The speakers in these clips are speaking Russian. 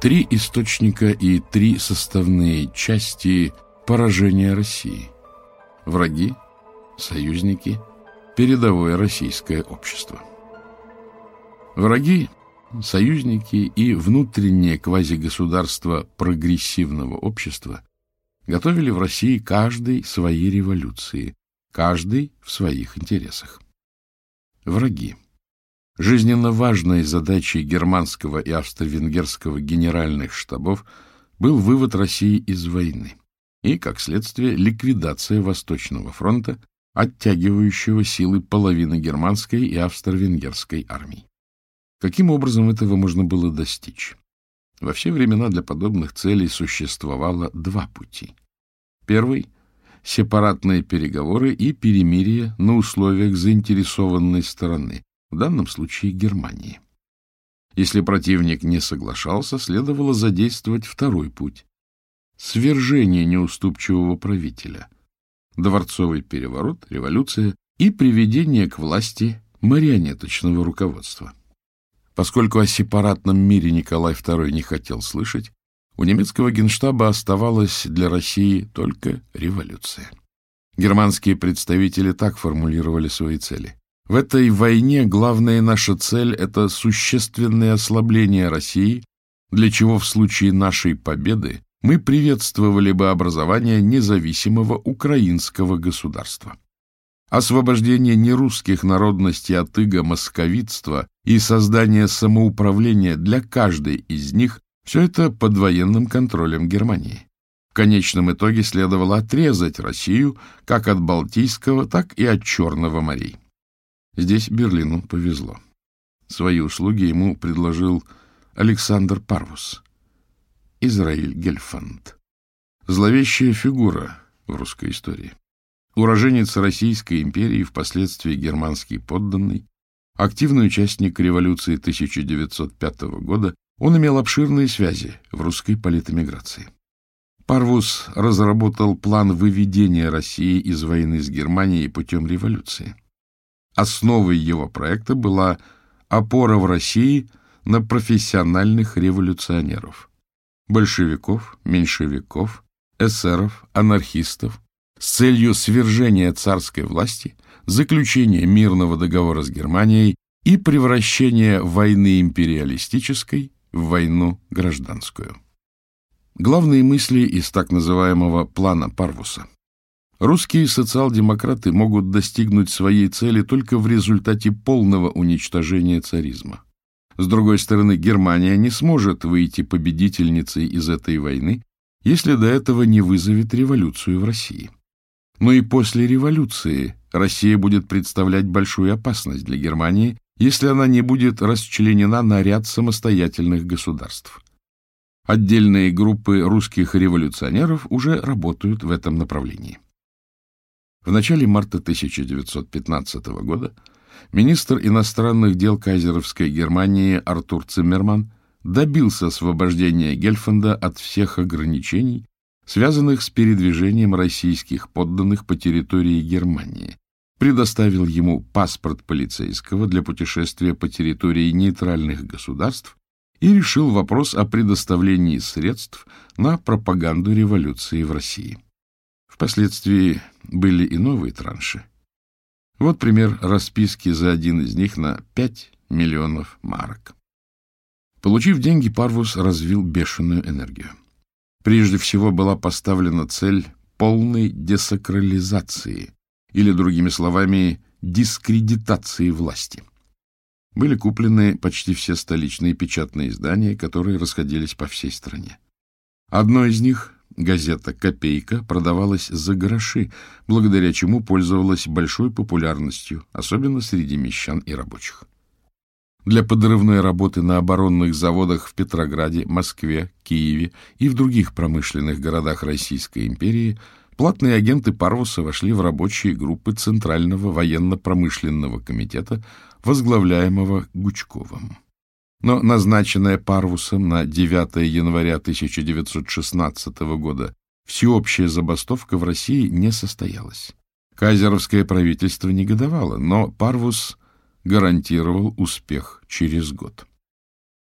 Три источника и три составные части поражения России. Враги, союзники, передовое российское общество. Враги, союзники и внутреннее квазигосударство прогрессивного общества готовили в России каждый свои революции, каждый в своих интересах. Враги. Жизненно важной задачей германского и австро-венгерского генеральных штабов был вывод России из войны и, как следствие, ликвидация Восточного фронта, оттягивающего силы половины германской и австро-венгерской армии. Каким образом этого можно было достичь? Во все времена для подобных целей существовало два пути. Первый — сепаратные переговоры и перемирие на условиях заинтересованной стороны, в данном случае Германии. Если противник не соглашался, следовало задействовать второй путь — свержение неуступчивого правителя, дворцовый переворот, революция и приведение к власти марионеточного руководства. Поскольку о сепаратном мире Николай II не хотел слышать, у немецкого генштаба оставалась для России только революция. Германские представители так формулировали свои цели. В этой войне главная наша цель – это существенное ослабление России, для чего в случае нашей победы мы приветствовали бы образование независимого украинского государства. Освобождение нерусских народностей от иго московитства и создание самоуправления для каждой из них – все это под военным контролем Германии. В конечном итоге следовало отрезать Россию как от Балтийского, так и от Черного морей. Здесь Берлину повезло. Свои услуги ему предложил Александр Парвус, Израиль Гельфанд. Зловещая фигура в русской истории. Уроженец Российской империи, впоследствии германский подданный, активный участник революции 1905 года, он имел обширные связи в русской политэмиграции. Парвус разработал план выведения России из войны с Германией путем революции – Основой его проекта была опора в России на профессиональных революционеров. Большевиков, меньшевиков, эсеров, анархистов с целью свержения царской власти, заключения мирного договора с Германией и превращения войны империалистической в войну гражданскую. Главные мысли из так называемого «плана Парвуса» Русские социал-демократы могут достигнуть своей цели только в результате полного уничтожения царизма. С другой стороны, Германия не сможет выйти победительницей из этой войны, если до этого не вызовет революцию в России. Но и после революции Россия будет представлять большую опасность для Германии, если она не будет расчленена на ряд самостоятельных государств. Отдельные группы русских революционеров уже работают в этом направлении. В начале марта 1915 года министр иностранных дел кайзеровской Германии Артур Циммерман добился освобождения Гельфанда от всех ограничений, связанных с передвижением российских подданных по территории Германии, предоставил ему паспорт полицейского для путешествия по территории нейтральных государств и решил вопрос о предоставлении средств на пропаганду революции в России. Впоследствии были и новые транши. Вот пример расписки за один из них на 5 миллионов марок. Получив деньги, Парвус развил бешеную энергию. Прежде всего была поставлена цель полной десакрализации, или, другими словами, дискредитации власти. Были куплены почти все столичные печатные издания, которые расходились по всей стране. Одно из них, Газета «Копейка» продавалась за гроши, благодаря чему пользовалась большой популярностью, особенно среди мещан и рабочих. Для подрывной работы на оборонных заводах в Петрограде, Москве, Киеве и в других промышленных городах Российской империи платные агенты Парвуса вошли в рабочие группы Центрального военно-промышленного комитета, возглавляемого Гучковым. Но назначенная Парвусом на 9 января 1916 года всеобщая забастовка в России не состоялась. Кайзеровское правительство негодовало, но Парвус гарантировал успех через год.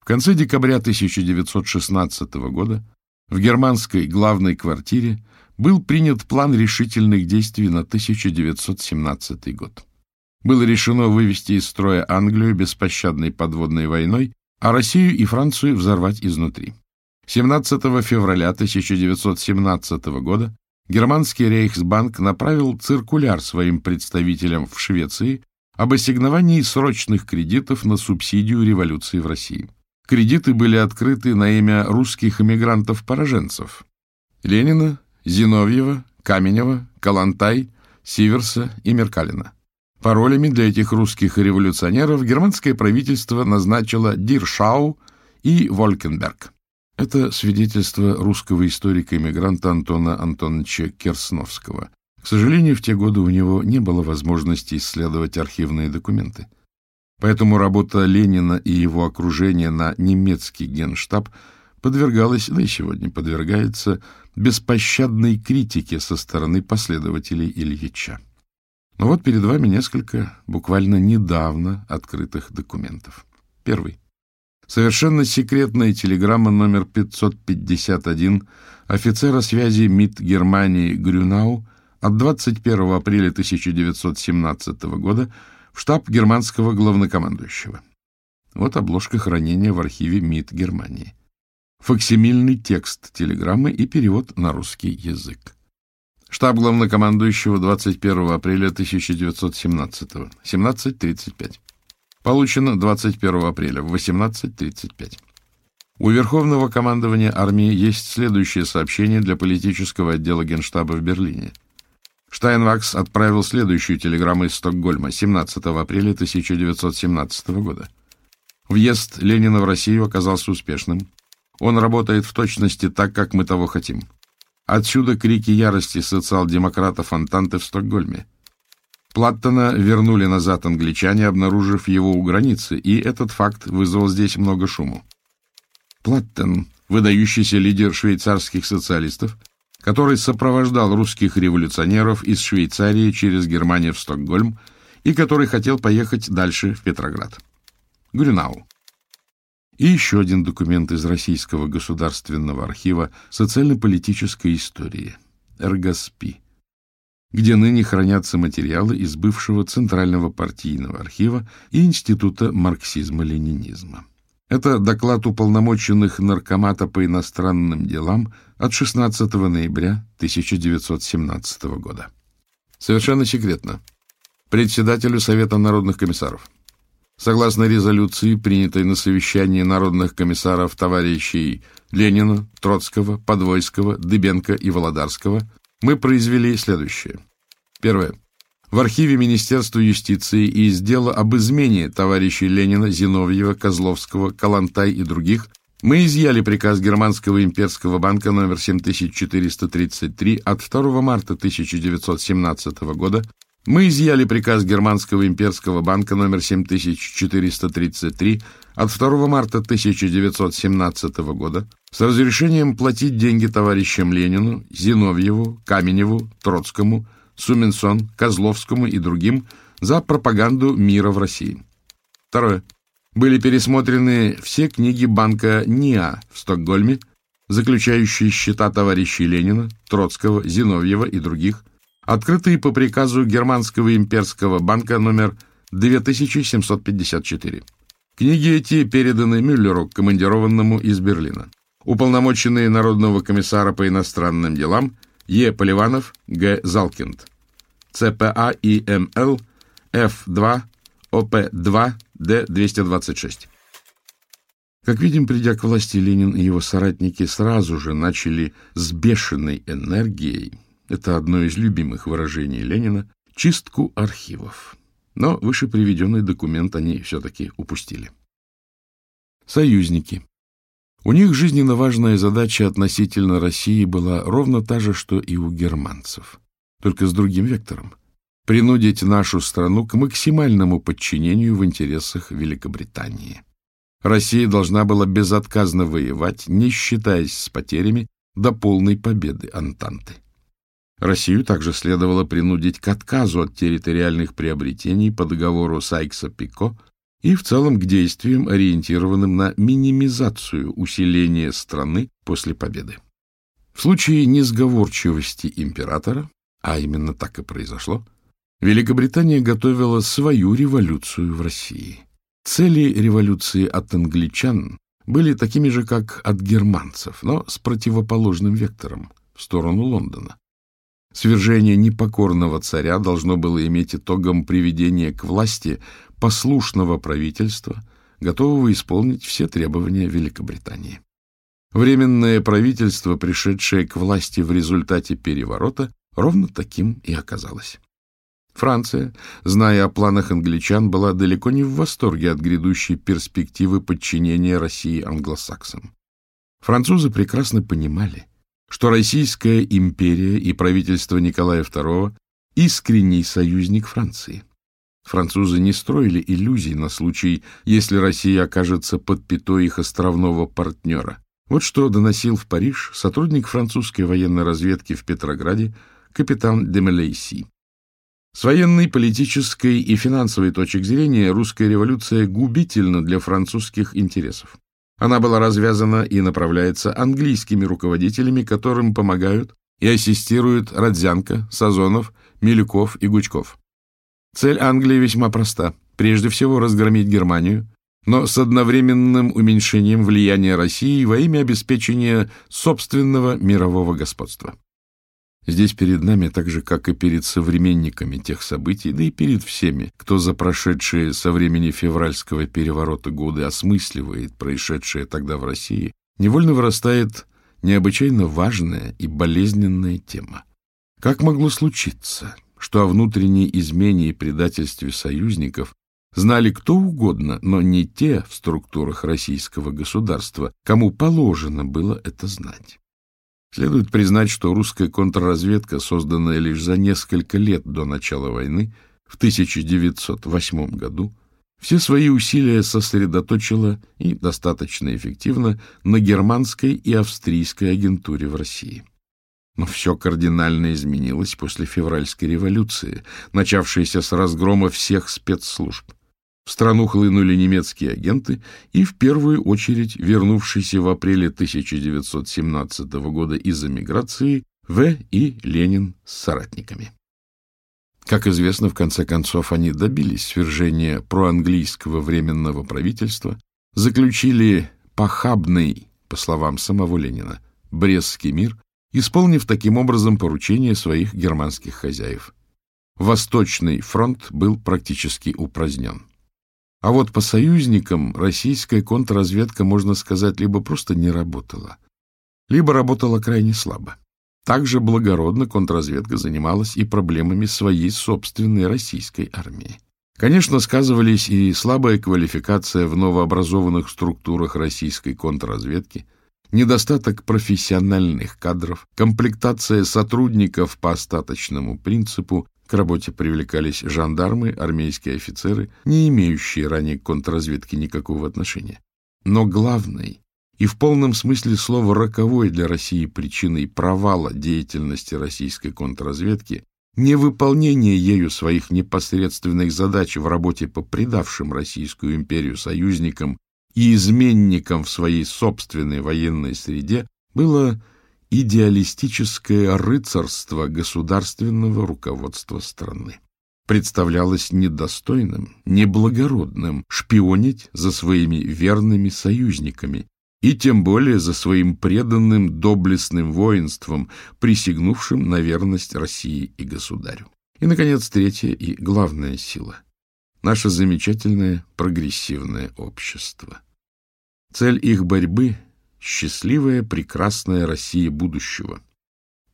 В конце декабря 1916 года в германской главной квартире был принят план решительных действий на 1917 год было решено вывести из строя Англию беспощадной подводной войной, а Россию и Францию взорвать изнутри. 17 февраля 1917 года германский Рейхсбанк направил циркуляр своим представителям в Швеции об ассигновании срочных кредитов на субсидию революции в России. Кредиты были открыты на имя русских эмигрантов-пораженцев Ленина, Зиновьева, Каменева, Калантай, Сиверса и Меркалина. Паролями для этих русских революционеров германское правительство назначило Диршау и Волькенберг. Это свидетельство русского историка-иммигранта Антона Антоновича Керсновского. К сожалению, в те годы у него не было возможности исследовать архивные документы. Поэтому работа Ленина и его окружения на немецкий генштаб подвергалась, да и сегодня подвергается, беспощадной критике со стороны последователей Ильича. Но вот перед вами несколько буквально недавно открытых документов. Первый. Совершенно секретная телеграмма номер 551 офицера связи МИД Германии Грюнау от 21 апреля 1917 года в штаб германского главнокомандующего. Вот обложка хранения в архиве МИД Германии. Фоксимильный текст телеграммы и перевод на русский язык. Штаб главнокомандующего 21 апреля 1917. 17.35. Получено 21 апреля в 18.35. У Верховного командования армии есть следующее сообщение для политического отдела Генштаба в Берлине. Штайнвакс отправил следующую телеграмму из Стокгольма 17 апреля 1917 года. Въезд Ленина в Россию оказался успешным. Он работает в точности так, как мы того хотим. Отсюда крики ярости социал-демократов Антанты в Стокгольме. Платтона вернули назад англичане, обнаружив его у границы, и этот факт вызвал здесь много шуму. Платтон, выдающийся лидер швейцарских социалистов, который сопровождал русских революционеров из Швейцарии через Германию в Стокгольм и который хотел поехать дальше в Петроград. Грюнау. И еще один документ из Российского государственного архива социально-политической истории, РГСПИ, где ныне хранятся материалы из бывшего Центрального партийного архива и Института марксизма-ленинизма. Это доклад уполномоченных Наркомата по иностранным делам от 16 ноября 1917 года. Совершенно секретно. Председателю Совета народных комиссаров. Согласно резолюции, принятой на совещании народных комиссаров товарищей Ленина, Троцкого, Подвойского, Дыбенко и Володарского, мы произвели следующее. Первое. В архиве Министерства юстиции из дела об измене товарищей Ленина, Зиновьева, Козловского, Калантай и других мы изъяли приказ Германского имперского банка номер 7433 от 2 марта 1917 года мы изъяли приказ Германского имперского банка номер 7433 от 2 марта 1917 года с разрешением платить деньги товарищам Ленину, Зиновьеву, Каменеву, Троцкому, Суменсон, Козловскому и другим за пропаганду мира в России. Второе. Были пересмотрены все книги банка НИА в Стокгольме, заключающие счета товарищей Ленина, Троцкого, Зиновьева и других – открытые по приказу Германского имперского банка номер 2754. Книги эти переданы Мюллеру, командированному из Берлина. Уполномоченные Народного комиссара по иностранным делам Е. Поливанов, Г. Залкинд. ЦПА и МЛ F2 ОП2 Д226. Как видим, придя к власти, Ленин и его соратники сразу же начали с бешеной энергией это одно из любимых выражений Ленина, чистку архивов. Но выше приведенный документ они все-таки упустили. Союзники. У них жизненно важная задача относительно России была ровно та же, что и у германцев, только с другим вектором – принудить нашу страну к максимальному подчинению в интересах Великобритании. Россия должна была безотказно воевать, не считаясь с потерями, до полной победы Антанты. Россию также следовало принудить к отказу от территориальных приобретений по договору Сайкса-Пико и в целом к действиям, ориентированным на минимизацию усиления страны после победы. В случае несговорчивости императора, а именно так и произошло, Великобритания готовила свою революцию в России. Цели революции от англичан были такими же, как от германцев, но с противоположным вектором в сторону Лондона. Свержение непокорного царя должно было иметь итогом приведения к власти послушного правительства, готового исполнить все требования Великобритании. Временное правительство, пришедшее к власти в результате переворота, ровно таким и оказалось. Франция, зная о планах англичан, была далеко не в восторге от грядущей перспективы подчинения России англосаксам. Французы прекрасно понимали – что Российская империя и правительство Николая II – искренний союзник Франции. Французы не строили иллюзий на случай, если Россия окажется под пятой их островного партнера. Вот что доносил в Париж сотрудник французской военной разведки в Петрограде капитан Демелейси. С военной, политической и финансовой точек зрения русская революция губительна для французских интересов. Она была развязана и направляется английскими руководителями, которым помогают и ассистируют Родзянко, Сазонов, Милюков и Гучков. Цель Англии весьма проста. Прежде всего разгромить Германию, но с одновременным уменьшением влияния России во имя обеспечения собственного мирового господства. Здесь перед нами, так же, как и перед современниками тех событий, да и перед всеми, кто за прошедшие со времени февральского переворота годы осмысливает происшедшее тогда в России, невольно вырастает необычайно важная и болезненная тема. Как могло случиться, что о внутренней измене и предательстве союзников знали кто угодно, но не те в структурах российского государства, кому положено было это знать? Следует признать, что русская контрразведка, созданная лишь за несколько лет до начала войны, в 1908 году, все свои усилия сосредоточила и достаточно эффективно на германской и австрийской агентуре в России. Но все кардинально изменилось после февральской революции, начавшейся с разгрома всех спецслужб. В страну хлынули немецкие агенты, и в первую очередь вернувшийся в апреле 1917 года из эмиграции В. и Ленин с соратниками. Как известно, в конце концов они добились свержения проанглийского временного правительства, заключили похабный, по словам самого Ленина, Брестский мир, исполнив таким образом поручение своих германских хозяев. Восточный фронт был практически упразднен. А вот по союзникам российская контрразведка, можно сказать, либо просто не работала, либо работала крайне слабо. Также благородно контрразведка занималась и проблемами своей собственной российской армии. Конечно, сказывались и слабая квалификация в новообразованных структурах российской контрразведки, недостаток профессиональных кадров, комплектация сотрудников по остаточному принципу к работе привлекались жандармы, армейские офицеры, не имеющие ранее к контрразведке никакого отношения. Но главной и в полном смысле слова роковой для России причиной провала деятельности российской контрразведки невыполнение ею своих непосредственных задач в работе по предавшим Российскую империю союзникам и изменникам в своей собственной военной среде было идеалистическое рыцарство государственного руководства страны. Представлялось недостойным, неблагородным шпионить за своими верными союзниками и тем более за своим преданным доблестным воинством, присягнувшим на верность России и государю. И, наконец, третья и главная сила — наше замечательное прогрессивное общество. Цель их борьбы счастливая, прекрасная Россия будущего.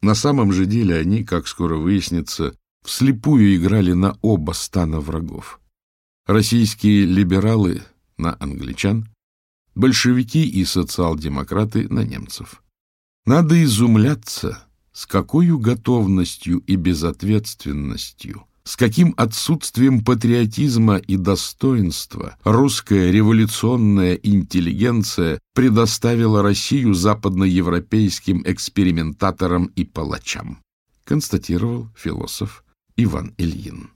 На самом же деле они, как скоро выяснится, вслепую играли на оба стана врагов. Российские либералы на англичан, большевики и социал-демократы на немцев. Надо изумляться, с какой готовностью и безответственностью с каким отсутствием патриотизма и достоинства русская революционная интеллигенция предоставила Россию западноевропейским экспериментаторам и палачам, констатировал философ Иван Ильин.